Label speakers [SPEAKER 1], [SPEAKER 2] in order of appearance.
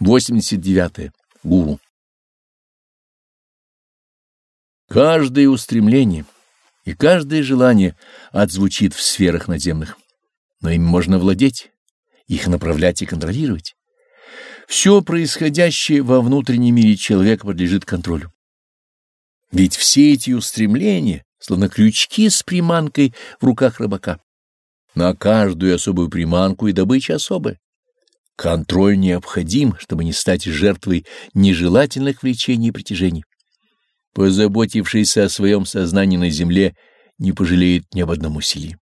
[SPEAKER 1] 89. -е. Гуру. Каждое устремление и каждое желание отзвучит в сферах надземных, но им можно владеть, их направлять и контролировать. Все происходящее во внутреннем мире человека подлежит контролю. Ведь все эти устремления, словно крючки с приманкой в руках рыбака. На каждую особую приманку и добыча особая. Контроль необходим, чтобы не стать жертвой нежелательных влечений и притяжений. Позаботившийся о своем сознании на земле не пожалеет ни об одном усилии.